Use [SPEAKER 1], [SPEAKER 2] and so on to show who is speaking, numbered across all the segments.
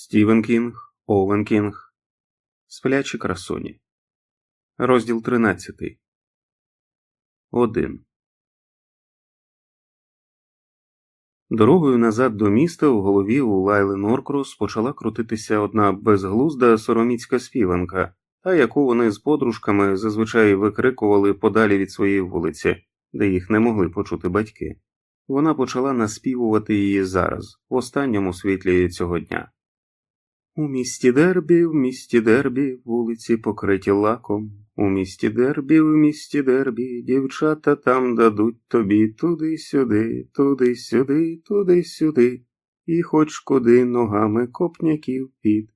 [SPEAKER 1] Стівен Кінг, Овен Кінг, Сплячі красуні. Розділ 13. 1. Дорогою назад до міста в голові у Лайли Норкрос почала крутитися одна безглузда сороміцька співанка, та яку вони з подружками зазвичай викрикували подалі від своєї вулиці, де їх не могли почути батьки. Вона почала наспівувати її зараз, в останньому світлі цього дня. У місті Дербі, в місті Дербі, вулиці покриті лаком. У місті Дербі, в місті Дербі, дівчата там дадуть тобі туди-сюди, туди-сюди, туди-сюди, і хоч куди ногами копняків під.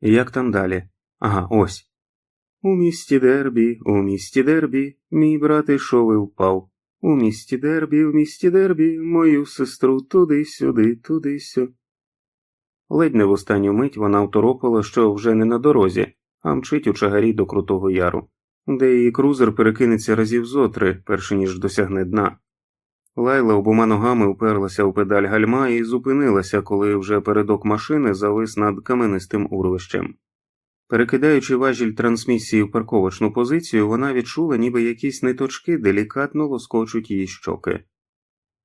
[SPEAKER 1] Як там далі? Ага, ось. У місті Дербі, у місті Дербі, мій брат ішов і впав. У місті Дербі, в місті Дербі, мою сестру туди-сюди, туди-сюди. Ледь не в останню мить вона второпила, що вже не на дорозі, а мчить у чагарі до Крутого Яру, де її крузер перекинеться разів зотри, перш ніж досягне дна. Лайла обома ногами уперлася у педаль гальма і зупинилася, коли вже передок машини завис над каменистим урвищем. Перекидаючи важіль трансмісії в парковочну позицію, вона відчула, ніби якісь ниточки делікатно лоскочуть її щоки.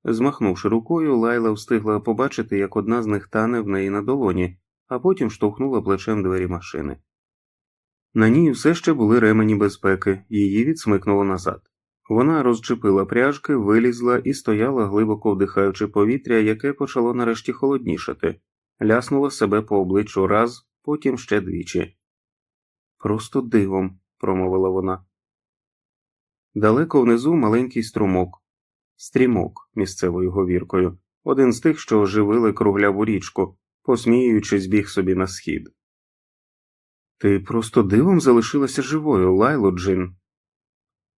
[SPEAKER 1] Змахнувши рукою, Лайла встигла побачити, як одна з них тане в неї на долоні, а потім штовхнула плечем двері машини. На ній все ще були ремені безпеки, її відсмикнуло назад. Вона розчепила пряжки, вилізла і стояла, глибоко вдихаючи повітря, яке почало нарешті холоднішати, ляснула себе по обличчю раз, потім ще двічі. Просто дивом, промовила вона. Далеко внизу маленький струмок, стрімок місцевою говіркою, один з тих, що оживили кругляву річку, посміюючись біг собі на схід. Ти просто дивом залишилася живою, Лайло Джин.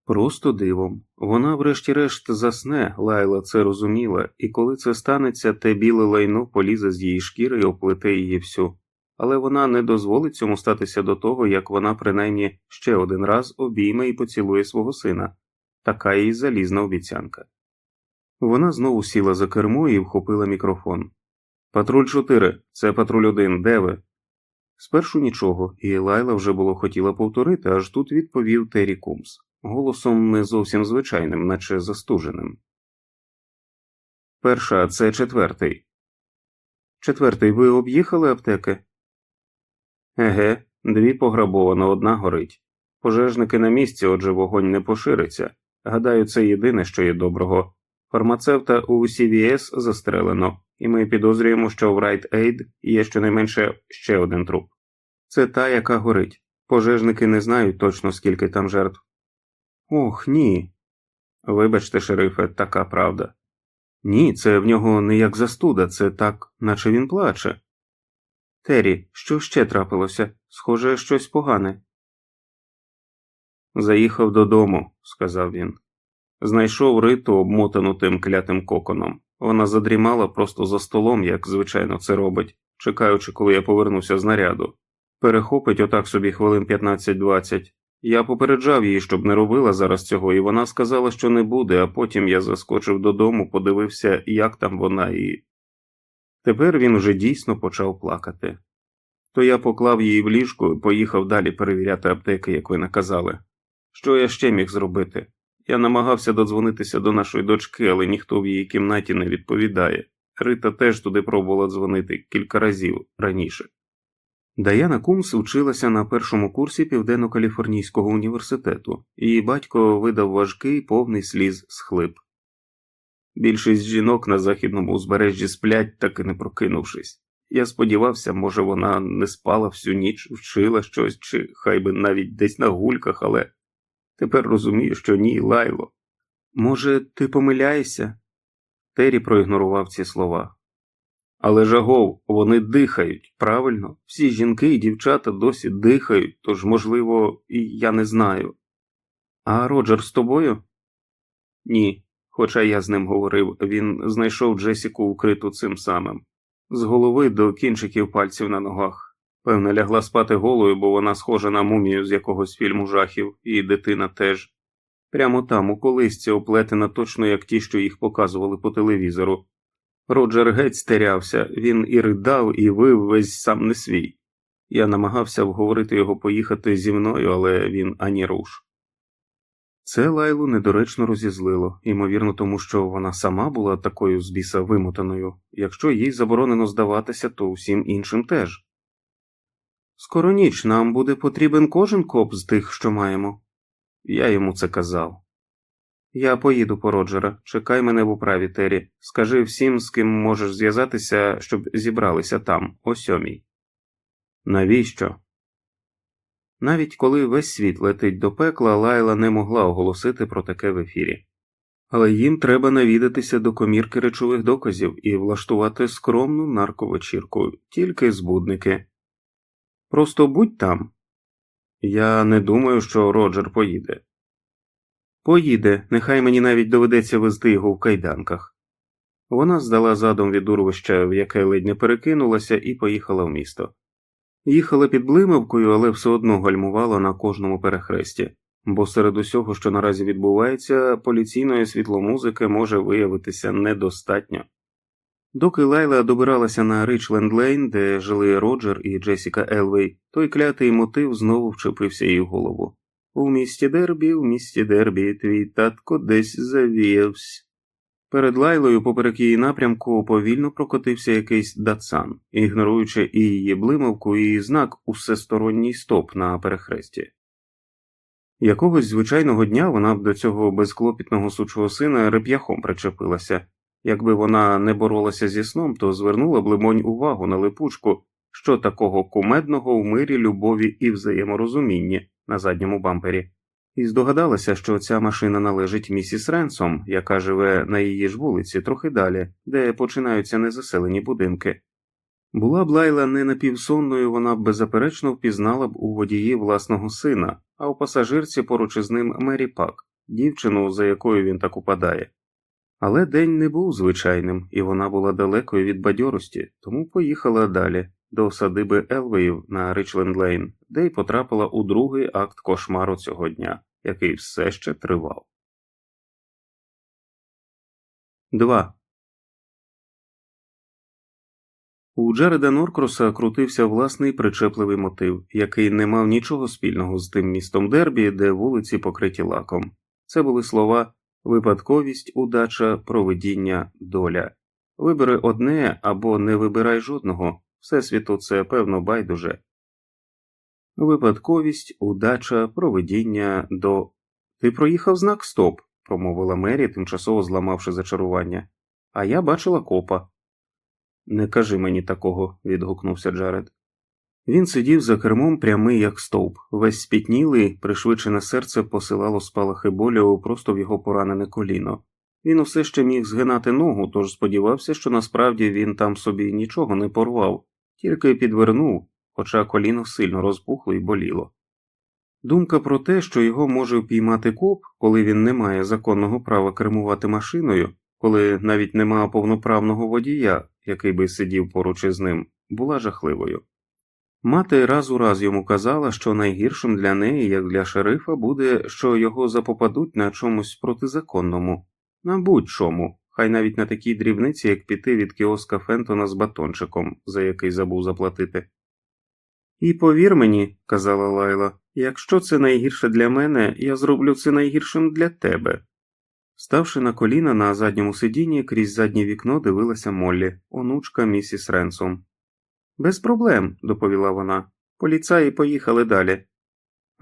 [SPEAKER 1] Просто дивом. Вона, врешті-решт, засне, Лайла це розуміла, і коли це станеться, те біле лайно полізе з її шкіри і оплете її всю. Але вона не дозволить цьому статися до того, як вона принаймні ще один раз обійме і поцілує свого сина така її залізна обіцянка. Вона знову сіла за кермо і вхопила мікрофон. Патруль 4, це патруль 1, де ви? Спершу нічого, і Лайла вже було хотіла повторити, аж тут відповів Террі Кумс, голосом не зовсім звичайним, наче застуженим. Перша, це четвертий. Четвертий, ви об'їхали аптеки? Еге, дві пограбовано, одна горить. Пожежники на місці, отже, вогонь не пошириться. Гадаю, це єдине, що є доброго. Фармацевта у CVS застрелено, і ми підозрюємо, що в Right Aid є щонайменше ще один труп. Це та, яка горить. Пожежники не знають точно, скільки там жертв. Ох, ні. Вибачте, шерифе, така правда. Ні, це в нього не як застуда, це так, наче він плаче. Террі, що ще трапилося? Схоже, щось погане. Заїхав додому, сказав він. Знайшов риту, обмотану тим клятим коконом. Вона задрімала просто за столом, як звичайно це робить, чекаючи, коли я повернуся з наряду. Перехопить отак собі хвилин 15-20. Я попереджав її, щоб не робила зараз цього, і вона сказала, що не буде, а потім я заскочив додому, подивився, як там вона, і. Тепер він уже дійсно почав плакати. То я поклав її в ліжку і поїхав далі перевіряти аптеки, як ви наказали. Що я ще міг зробити? Я намагався додзвонитися до нашої дочки, але ніхто в її кімнаті не відповідає. Рита теж туди пробувала дзвонити кілька разів раніше. Даяна Кумс вчилася на першому курсі Південно-Каліфорнійського університету, її батько видав важкий повний сліз схлип. Більшість жінок на західному узбережжі сплять, так і не прокинувшись. Я сподівався, може, вона не спала всю ніч, вчила щось, чи хай би навіть десь на гульках, але тепер розумію, що ні, лайло. Може, ти помиляєшся? Террі проігнорував ці слова. Але жагов, вони дихають, правильно? Всі жінки і дівчата досі дихають, тож, можливо, і я не знаю. А Роджер з тобою? Ні. Хоча я з ним говорив, він знайшов Джесіку вкриту цим самим, з голови до кінчиків пальців на ногах. Певне, лягла спати голою, бо вона схожа на мумію з якогось фільму жахів, і дитина теж. Прямо там, у колисці, оплетена точно як ті, що їх показували по телевізору. Роджер геть стерявся, він і ридав, і вив весь сам не свій. Я намагався вговорити його поїхати зі мною, але він ані руш. Це лайлу недоречно розізлило, ймовірно, тому що вона сама була такою з біса вимотаною, якщо їй заборонено здаватися, то усім іншим теж. Скоро ніч нам буде потрібен кожен коп з тих, що маємо. Я йому це казав. Я поїду по Роджера, чекай мене в управі Террі. Скажи всім, з ким можеш зв'язатися, щоб зібралися там, о сьомій. Навіщо? Навіть коли весь світ летить до пекла, Лайла не могла оголосити про таке в ефірі. Але їм треба навідатися до комірки речових доказів і влаштувати скромну нарковечірку, тільки збудники. Просто будь там. Я не думаю, що Роджер поїде. Поїде, нехай мені навіть доведеться везти його в кайданках. Вона здала задом від урвища, в яке ледь не перекинулася, і поїхала в місто. Їхала під блимавкою, але все одно гальмувала на кожному перехресті, бо серед усього, що наразі відбувається, поліційної світломузики може виявитися недостатньо. Доки Лайла добиралася на Ричленд Лейн, де жили Роджер і Джесіка Елвей, той клятий мотив знову вчепився їй в голову. У місті Дербі, у місті Дербі, твій татко десь завіявся. Перед Лайлою, поперек її напрямку, повільно прокотився якийсь датсан, ігноруючи і її блимавку, і знак усесторонній стоп на перехресті. Якогось звичайного дня вона б до цього безклопітного сучого сина реп'яхом причепилася. Якби вона не боролася зі сном, то звернула б лимонь увагу на липучку, що такого кумедного в мирі, любові і взаєморозумінні на задньому бампері і здогадалася, що ця машина належить місіс Ренсом, яка живе на її ж вулиці, трохи далі, де починаються незаселені будинки. Була б Лайла не напівсонною, вона б беззаперечно впізнала б у водії власного сина, а у пасажирці поруч із ним Мері Пак, дівчину, за якою він так упадає. Але день не був звичайним, і вона була далекою від бадьорості, тому поїхала далі до садиби Елвеїв на Ричленд Лейн, де й потрапила у другий акт кошмару цього дня який все ще тривав. 2. У Джареда Норкроса крутився власний причепливий мотив, який не мав нічого спільного з тим містом Дербі, де вулиці покриті лаком. Це були слова випадковість, удача, проведіння, доля. Вибери одне або не вибирай жодного, всесвіту це певно байдуже, Випадковість, удача, проведіння до. Ти проїхав знак стоп, промовила Мері, тимчасово зламавши зачарування, а я бачила копа. Не кажи мені такого, відгукнувся Джаред. Він сидів за кермом прямий, як стовп, весь спітнілий, пришвидшене серце посилало спалахи болю просто в його поранене коліно. Він усе ще міг згинати ногу, тож сподівався, що насправді він там собі нічого не порвав, тільки підвернув, хоча коліно сильно розпухло і боліло. Думка про те, що його може впіймати коп, коли він не має законного права кермувати машиною, коли навіть нема повноправного водія, який би сидів поруч із ним, була жахливою. Мати раз у раз йому казала, що найгіршим для неї, як для шерифа, буде, що його запопадуть на чомусь протизаконному, на будь-чому, хай навіть на такій дрібниці, як піти від кіоска Фентона з батончиком, за який забув заплатити. І повір мені, казала Лайла, якщо це найгірше для мене, я зроблю це найгіршим для тебе. Ставши на коліна на задньому сидінні, крізь заднє вікно дивилася Моллі, онучка місіс Ренсом. Без проблем, доповіла вона. Поліцаї поїхали далі.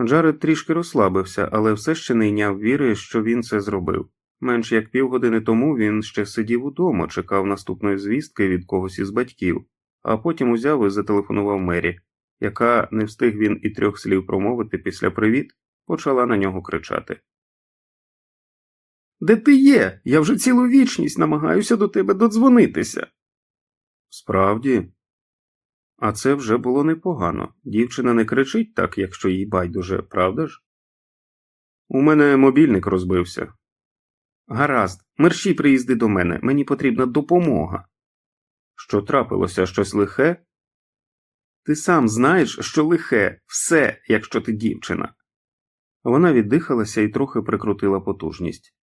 [SPEAKER 1] Джаред трішки розслабився, але все ще не йняв віри, що він це зробив. Менш як півгодини тому він ще сидів удома, чекав наступної звістки від когось із батьків, а потім узяв і зателефонував Мері яка не встиг він і трьох слів промовити після привіт, почала на нього кричати. Де ти є? Я вже цілу вічність намагаюся до тебе додзвонитися. Справді, а це вже було непогано. Дівчина не кричить так, якщо їй байдуже, правда ж? У мене мобільник розбився. Гаразд, мерщій приїзди до мене, мені потрібна допомога. Що трапилося щось лихе? Ти сам знаєш, що лихе, все, якщо ти дівчина. Вона віддихалася і трохи прикрутила потужність.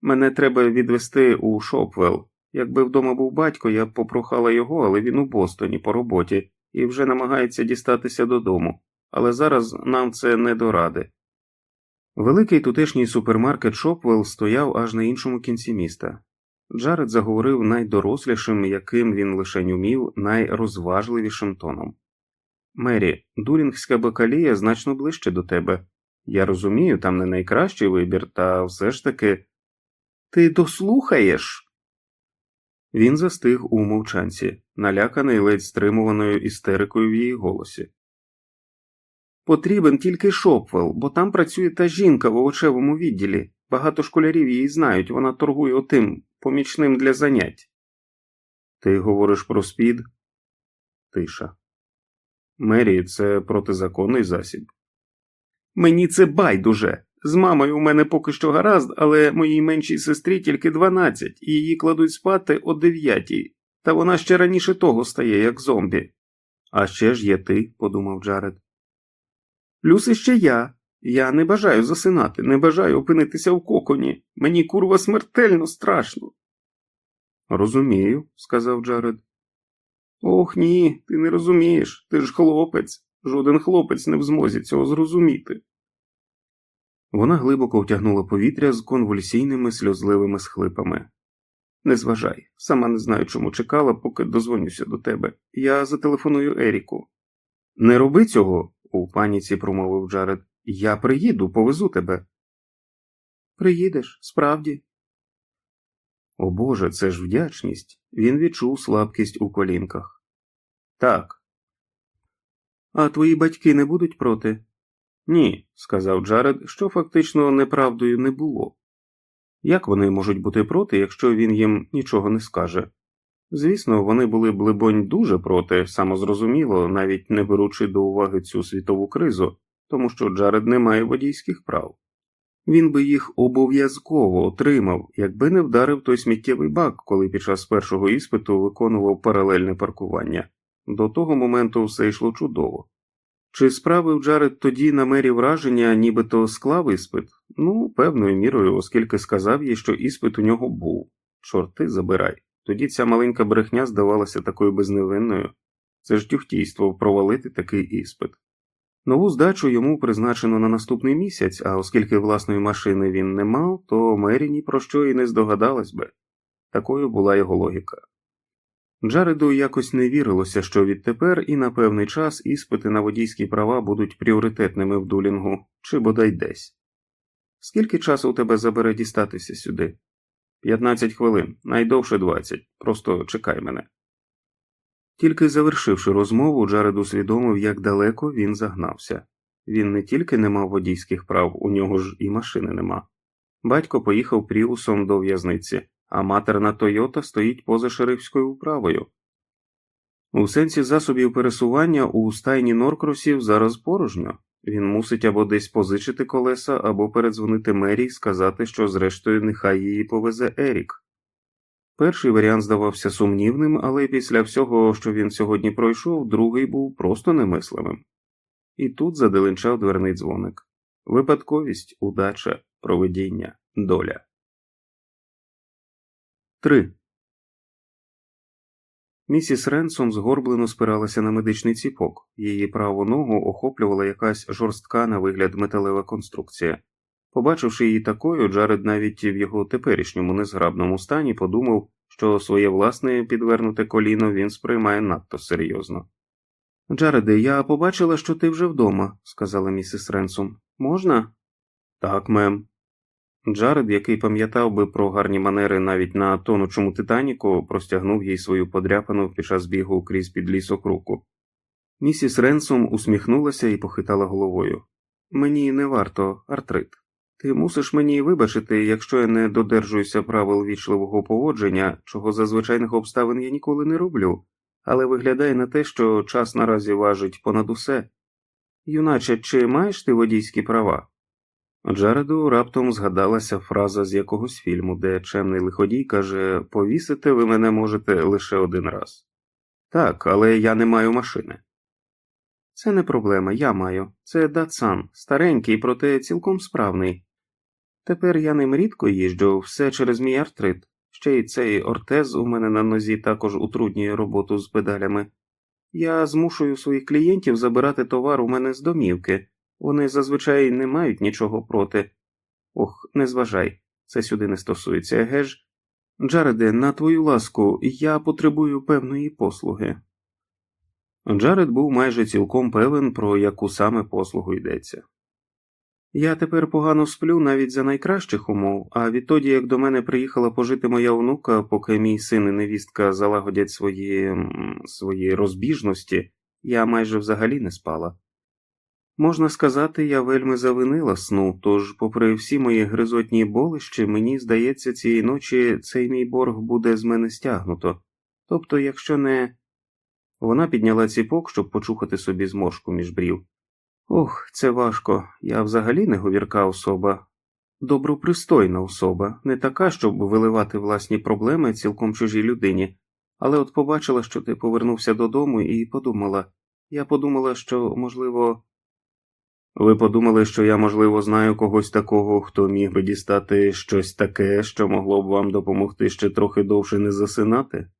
[SPEAKER 1] Мене треба відвести у Шопвелл. Якби вдома був батько, я б попрохала його, але він у Бостоні по роботі і вже намагається дістатися додому, але зараз нам це не до ради. Великий тутешній супермаркет Шопвелл стояв аж на іншому кінці міста. Джаред заговорив найдорослішим, яким він лише умів, найрозважливішим тоном. Мері, дурінгська бакалія значно ближче до тебе. Я розумію, там не найкращий вибір, та все ж таки. Ти дослухаєш? Він застиг у мовчанці, наляканий ледь стримуваною істерикою в її голосі. Потрібен тільки Шопвелл, бо там працює та жінка в овочевому відділі. Багато школярів її знають, вона торгує отим помічним для занять. Ти говориш про спід? Тиша. Мері, це протизаконний засіб. Мені це байдуже. З мамою у мене поки що гаразд, але моїй меншій сестрі тільки дванадцять, і її кладуть спати о дев'ятій, та вона ще раніше того стає, як зомбі. А ще ж є ти, подумав Джаред. Плюс іще я. Я не бажаю засинати, не бажаю опинитися в коконі. Мені курва смертельно страшно. Розумію, сказав Джаред. Ох ні, ти не розумієш, ти ж хлопець. Жоден хлопець не в змозі цього зрозуміти. Вона глибоко втягнула повітря з конвульсійними сльозливими схлипами. Не зважай, сама не знаю, чому чекала, поки дозвонюся до тебе. Я зателефоную Еріку. Не роби цього, у паніці промовив Джаред. Я приїду, повезу тебе. Приїдеш, справді. О Боже, це ж вдячність. Він відчув слабкість у колінках. Так. А твої батьки не будуть проти? Ні, сказав Джаред, що фактично неправдою не було. Як вони можуть бути проти, якщо він їм нічого не скаже? Звісно, вони були б, либонь, дуже проти, самозрозуміло, навіть не беручи до уваги цю світову кризу, тому що Джаред не має водійських прав. Він би їх обов'язково отримав, якби не вдарив той сміттєвий бак, коли під час першого іспиту виконував паралельне паркування. До того моменту все йшло чудово. Чи справив Джаред тоді на мері враження, нібито склав іспит? Ну, певною мірою, оскільки сказав їй, що іспит у нього був. Чорти забирай. Тоді ця маленька брехня здавалася такою безневинною. Це ж тюхтійство провалити такий іспит. Нову здачу йому призначено на наступний місяць, а оскільки власної машини він не мав, то Мері ні про що і не здогадалась би. Такою була його логіка. Джареду якось не вірилося, що відтепер і на певний час іспити на водійські права будуть пріоритетними в дулінгу, чи бодай десь. Скільки часу у тебе забере дістатися сюди? П'ятнадцять хвилин, найдовше двадцять. Просто чекай мене. Тільки завершивши розмову, Джаред усвідомив, як далеко він загнався. Він не тільки не мав водійських прав, у нього ж і машини нема. Батько поїхав пріусом до в'язниці, а матерна Тойота стоїть поза шерифською управою. У сенсі засобів пересування у стайні Норкросів зараз порожньо. Він мусить або десь позичити колеса, або передзвонити Мері і сказати, що зрештою нехай її повезе Ерік. Перший варіант здавався сумнівним, але після всього, що він сьогодні пройшов, другий був просто немислимим. І тут заделенчав дверний дзвоник випадковість, удача, проведіння, доля. 3. Місіс Ренсом згорблено спиралася на медичний ціпок, її праву ногу охоплювала якась жорстка на вигляд металева конструкція. Побачивши її такою, Джаред навіть в його теперішньому незграбному стані подумав, що своє власне підвернуте коліно він сприймає надто серйозно. Джареде, я побачила, що ти вже вдома, сказала місіс Ренсом. Можна? Так, мем. Джаред, який пам'ятав би про гарні манери навіть на тонучому Титаніку, простягнув їй свою подряпану під час бігу крізь підлісок руку. Місіс Ренсом усміхнулася і похитала головою. Мені не варто артрит. Ти мусиш мені вибачити, якщо я не додержуюся правил вічливого поводження, чого за обставин я ніколи не роблю, але виглядає на те, що час наразі важить понад усе. Юначе, чи маєш ти водійські права? Джареду раптом згадалася фраза з якогось фільму, де чемний лиходій каже Повісити ви мене можете лише один раз. Так, але я не маю машини. Це не проблема, я маю. Це Датсан, старенький, проте цілком справний. Тепер я ним рідко їжджу, все через мій артрит. Ще й цей ортез у мене на нозі також утруднює роботу з педалями. Я змушую своїх клієнтів забирати товар у мене з домівки, вони зазвичай не мають нічого проти. Ох, не зважай, це сюди не стосується, еге ж? Джареде, на твою ласку, я потребую певної послуги. Джаред був майже цілком певен, про яку саме послугу йдеться. Я тепер погано сплю навіть за найкращих умов, а відтоді, як до мене приїхала пожити моя онука, поки мій син і невістка залагодять свої свої розбіжності, я майже взагалі не спала. Можна сказати, я вельми завинила сну, тож, попри всі мої гризотні болищі, мені здається, цієї ночі цей мій борг буде з мене стягнуто. Тобто, якщо не. Вона підняла ціпок, щоб почухати собі зморшку між брів. Ох, це важко. Я взагалі не говірка особа, добропристойна особа, не така, щоб виливати власні проблеми цілком чужій людині, але от побачила, що ти повернувся додому, і подумала я подумала, що, можливо. Ви подумали, що я, можливо, знаю когось такого, хто міг би дістати щось таке, що могло б вам допомогти ще трохи довше не засинати?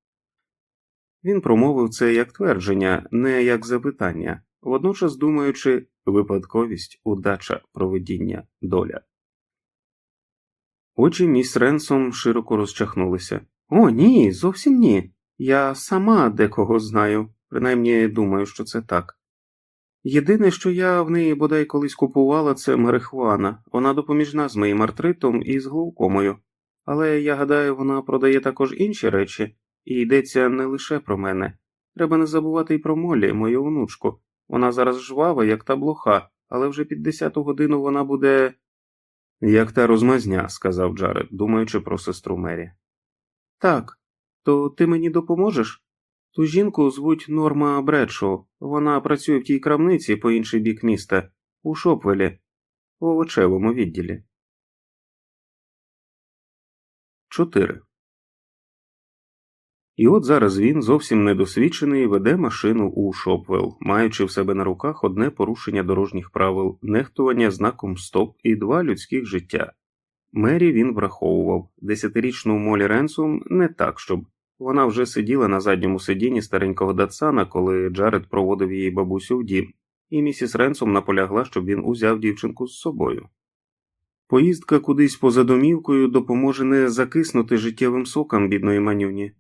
[SPEAKER 1] Він промовив це як твердження, не як запитання, водночас думаючи випадковість, удача, проведіння, доля. Очі міс Ренсом широко розчахнулися. О, ні, зовсім ні. Я сама декого знаю, принаймні думаю, що це так. Єдине, що я в неї бодай колись купувала, це марихуана, вона допоміжна з моїм артритом і з глаукомою. Але я гадаю, вона продає також інші речі, і йдеться не лише про мене. Треба не забувати й про Молі, мою онучку. Вона зараз жвава, як та блоха, але вже під десяту годину вона буде. Як та розмазня, сказав Джаред, думаючи про сестру Мері. Так, то ти мені допоможеш? Ту жінку звуть Норма Бредшоу. Вона працює в тій крамниці по інший бік міста, у Шопвелі, у овочевому відділі. 4. І от зараз він, зовсім недосвідчений, веде машину у Шопвелл, маючи в себе на руках одне порушення дорожніх правил, нехтування знаком стоп і два людських життя. Мері він враховував десятирічну Молі Ренсум не так, щоб вона вже сиділа на задньому сидінні старенького Датсана, коли Джаред проводив її бабусю в дім, і місіс Ренсом наполягла, щоб він узяв дівчинку з собою. Поїздка кудись поза домівкою допоможе не закиснути життєвим сокам бідної манюні.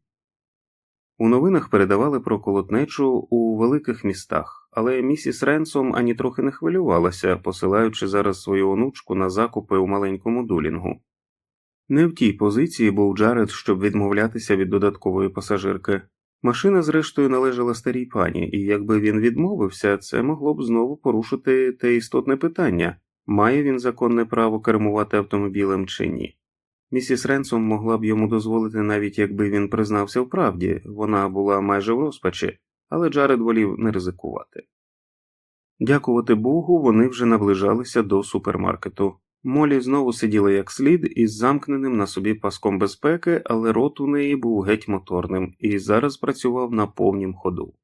[SPEAKER 1] У новинах передавали про колотнечу у великих містах, але місіс Ренсом ані трохи не хвилювалася, посилаючи зараз свою онучку на закупи у маленькому дулінгу. Не в тій позиції був Джаред, щоб відмовлятися від додаткової пасажирки. Машина, зрештою, належала старій пані, і якби він відмовився, це могло б знову порушити те істотне питання має він законне право кермувати автомобілем чи ні. Місіс Ренсом могла б йому дозволити, навіть якби він признався в правді, вона була майже в розпачі, але Джаред волів не ризикувати. Дякувати Богу, вони вже наближалися до супермаркету. Молі знову сиділа як слід із замкненим на собі паском безпеки, але рот у неї був геть моторним і зараз працював на повнім ходу.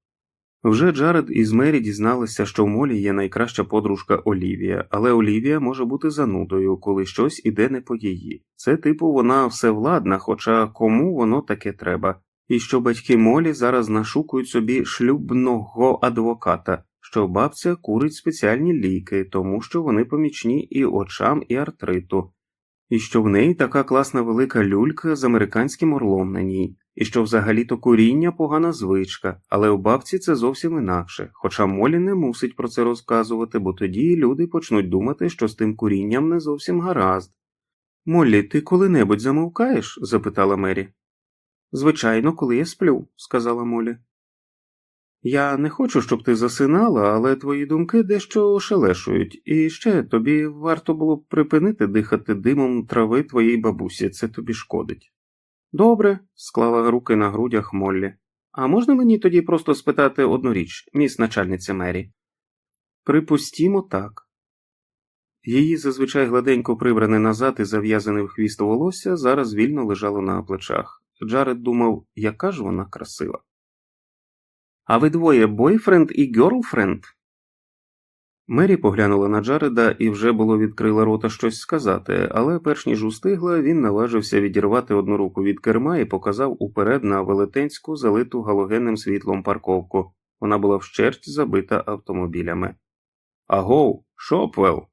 [SPEAKER 1] Вже Джаред із Мері дізналися, що в Молі є найкраща подружка Олівія, але Олівія може бути занудою, коли щось іде не по її. Це типу вона всевладна, хоча кому воно таке треба, і що батьки Молі зараз нашукують собі шлюбного адвоката, що бабця курить спеціальні ліки, тому що вони помічні і очам, і артриту, і що в неї така класна велика люлька з американським орлом на ній, і що взагалі-то куріння погана звичка, але у бабці це зовсім інакше, хоча Молі не мусить про це розказувати, бо тоді люди почнуть думати, що з тим курінням не зовсім гаразд. Моллі, ти коли-небудь замовкаєш? запитала Мері. Звичайно, коли я сплю, сказала Молі. Я не хочу, щоб ти засинала, але твої думки дещо ошелешують, і ще тобі варто було б припинити дихати димом трави твоїй бабусі, це тобі шкодить. Добре, склала руки на грудях Моллі. А можна мені тоді просто спитати одну річ, міс начальниця Мері? Припустімо, так. Її зазвичай гладенько прибране назад і зав'язане в хвіст волосся зараз вільно лежало на плечах. Джаред думав, яка ж вона красива. А ви двоє бойфренд і girlfriend? Мері поглянула на Джареда і вже було відкрила рота щось сказати, але перш ніж устигла, він наважився відірвати одну руку від керма і показав уперед на велетенську, залиту галогенним світлом парковку. Вона була вщерть забита автомобілями. Агоу, Шопвелл.